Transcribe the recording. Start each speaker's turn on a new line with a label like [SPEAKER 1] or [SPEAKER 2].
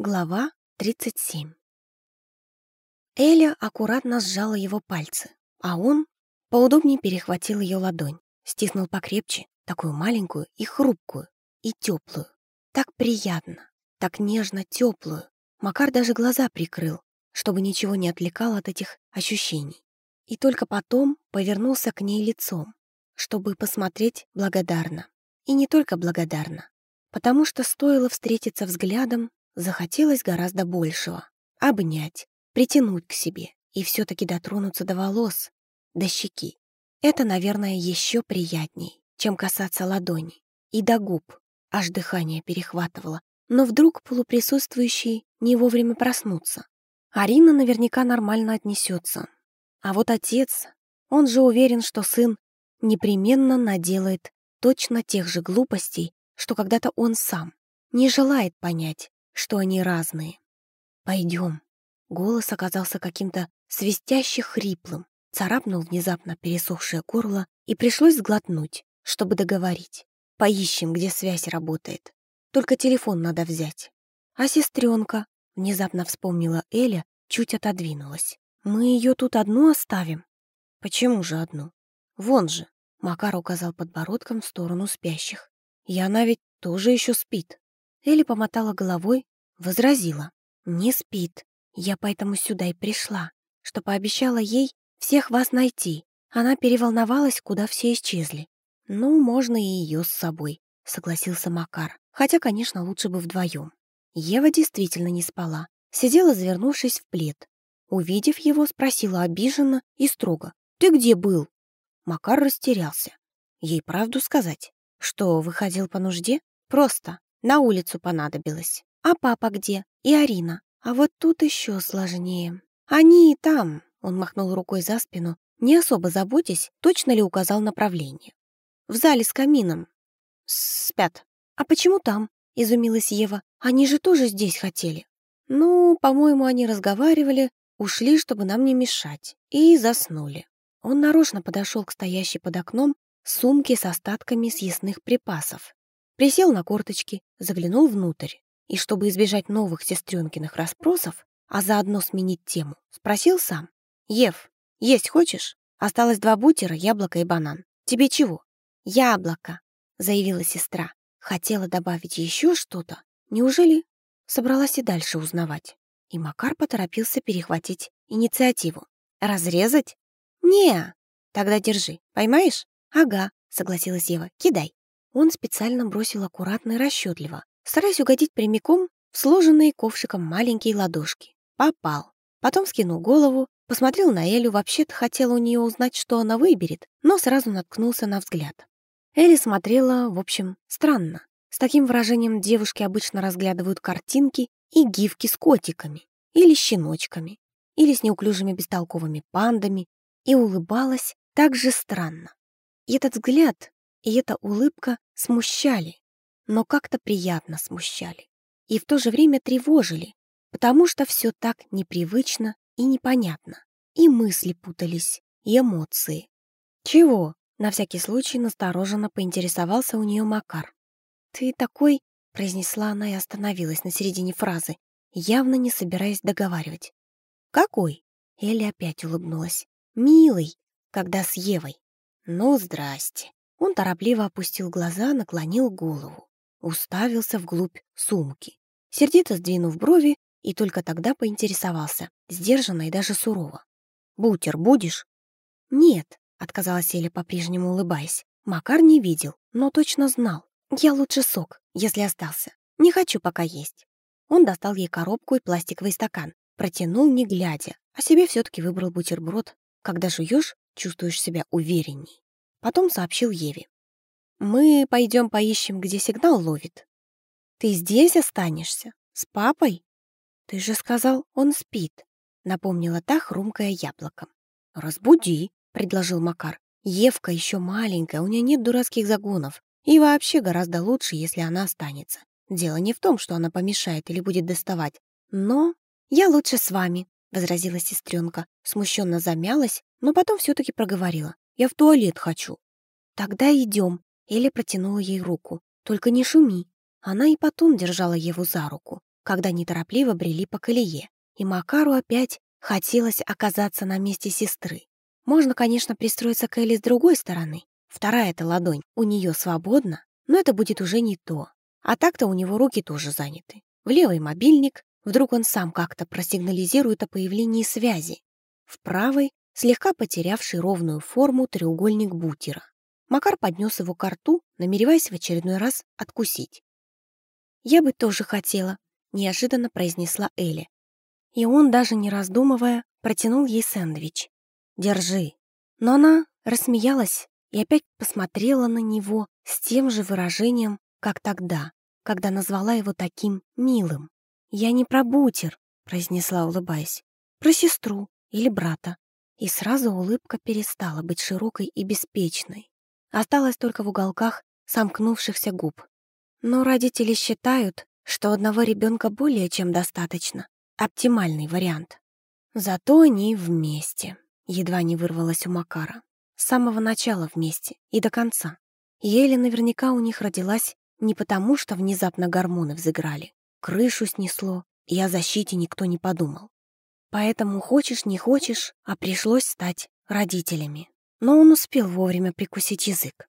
[SPEAKER 1] Глава 37 Эля аккуратно сжала его пальцы, а он поудобнее перехватил ее ладонь, стиснул покрепче, такую маленькую и хрупкую, и теплую. Так приятно, так нежно теплую. Макар даже глаза прикрыл, чтобы ничего не отвлекало от этих ощущений. И только потом повернулся к ней лицом, чтобы посмотреть благодарно. И не только благодарно, потому что стоило встретиться взглядом, Захотелось гораздо большего. Обнять, притянуть к себе и все-таки дотронуться до волос, до щеки. Это, наверное, еще приятней, чем касаться ладони. И до губ. Аж дыхание перехватывало. Но вдруг полуприсутствующий не вовремя проснуться. Арина наверняка нормально отнесется. А вот отец, он же уверен, что сын непременно наделает точно тех же глупостей, что когда-то он сам. Не желает понять, что они разные. «Пойдем». Голос оказался каким-то свистяще хриплым, царапнул внезапно пересохшее горло и пришлось сглотнуть, чтобы договорить. «Поищем, где связь работает. Только телефон надо взять». «А сестренка?» — внезапно вспомнила Эля, чуть отодвинулась. «Мы ее тут одну оставим?» «Почему же одну? Вон же!» — Макар указал подбородком в сторону спящих. «И она ведь тоже еще спит». Элли помотала головой, возразила. «Не спит. Я поэтому сюда и пришла, что пообещала ей всех вас найти. Она переволновалась, куда все исчезли. Ну, можно и ее с собой», — согласился Макар. Хотя, конечно, лучше бы вдвоем. Ева действительно не спала. Сидела, завернувшись в плед. Увидев его, спросила обиженно и строго. «Ты где был?» Макар растерялся. Ей правду сказать, что выходил по нужде? Просто на улицу понадобилось. А папа где? И Арина. А вот тут еще сложнее. Они и там, он махнул рукой за спину, не особо заботясь, точно ли указал направление. В зале с камином. Спят. А почему там? Изумилась Ева. Они же тоже здесь хотели. Ну, по-моему, они разговаривали, ушли, чтобы нам не мешать, и заснули. Он нарочно подошел к стоящей под окном сумке с остатками съестных припасов Присел на корточки, заглянул внутрь и, чтобы избежать новых сестренкиных расспросов, а заодно сменить тему, спросил сам. «Ев, есть хочешь? Осталось два бутера, яблоко и банан. Тебе чего?» «Яблоко», — заявила сестра. Хотела добавить еще что-то. Неужели собралась и дальше узнавать? И Макар поторопился перехватить инициативу. «Разрезать?» «Не, тогда держи. Поймаешь?» «Ага», — согласилась Ева. «Кидай». Он специально бросил аккуратно и расчетливо, стараясь угодить прямиком в сложенные ковшиком маленькие ладошки. Попал. Потом скинул голову, посмотрел на Элю, вообще-то хотел у нее узнать, что она выберет, но сразу наткнулся на взгляд. Элли смотрела, в общем, странно. С таким выражением девушки обычно разглядывают картинки и гифки с котиками, или щеночками, или с неуклюжими бестолковыми пандами, и улыбалась так же странно. И этот взгляд и эта улыбка смущали, но как-то приятно смущали. И в то же время тревожили, потому что все так непривычно и непонятно. И мысли путались, и эмоции. «Чего?» — на всякий случай настороженно поинтересовался у нее Макар. «Ты такой...» — произнесла она и остановилась на середине фразы, явно не собираясь договаривать. «Какой?» — Элли опять улыбнулась. «Милый, когда с Евой». «Ну, здрасте». Он торопливо опустил глаза, наклонил голову, уставился вглубь сумки, сердито сдвинув брови и только тогда поинтересовался, сдержанно и даже сурово. «Бутер будешь?» «Нет», — отказалась Эля, по-прежнему улыбаясь. Макар не видел, но точно знал. «Я лучше сок, если остался. Не хочу пока есть». Он достал ей коробку и пластиковый стакан, протянул, не глядя, а себе все-таки выбрал бутерброд. Когда жуешь, чувствуешь себя уверенней. Потом сообщил Еве. «Мы пойдем поищем, где сигнал ловит. Ты здесь останешься? С папой?» «Ты же сказал, он спит», — напомнила та, хрумкая яблоком. «Разбуди», — предложил Макар. «Евка еще маленькая, у нее нет дурацких загонов. И вообще гораздо лучше, если она останется. Дело не в том, что она помешает или будет доставать. Но я лучше с вами», — возразила сестренка. Смущенно замялась, но потом все-таки проговорила. Я в туалет хочу». «Тогда идем». Эля протянула ей руку. «Только не шуми». Она и потом держала его за руку, когда неторопливо брели по колее, и Макару опять хотелось оказаться на месте сестры. Можно, конечно, пристроиться к Элли с другой стороны. Вторая-то ладонь у нее свободна, но это будет уже не то. А так-то у него руки тоже заняты. В левый мобильник, вдруг он сам как-то просигнализирует о появлении связи. В правой слегка потерявший ровную форму треугольник бутера. Макар поднес его к рту, намереваясь в очередной раз откусить. «Я бы тоже хотела», — неожиданно произнесла Элли. И он, даже не раздумывая, протянул ей сэндвич. «Держи». Но она рассмеялась и опять посмотрела на него с тем же выражением, как тогда, когда назвала его таким милым. «Я не про бутер», — произнесла, улыбаясь, «про сестру или брата». И сразу улыбка перестала быть широкой и беспечной. Осталась только в уголках сомкнувшихся губ. Но родители считают, что одного ребенка более чем достаточно. Оптимальный вариант. Зато они вместе. Едва не вырвалась у Макара. С самого начала вместе и до конца. Еле наверняка у них родилась не потому, что внезапно гормоны взыграли. Крышу снесло, и о защите никто не подумал. Поэтому хочешь, не хочешь, а пришлось стать родителями. Но он успел вовремя прикусить язык.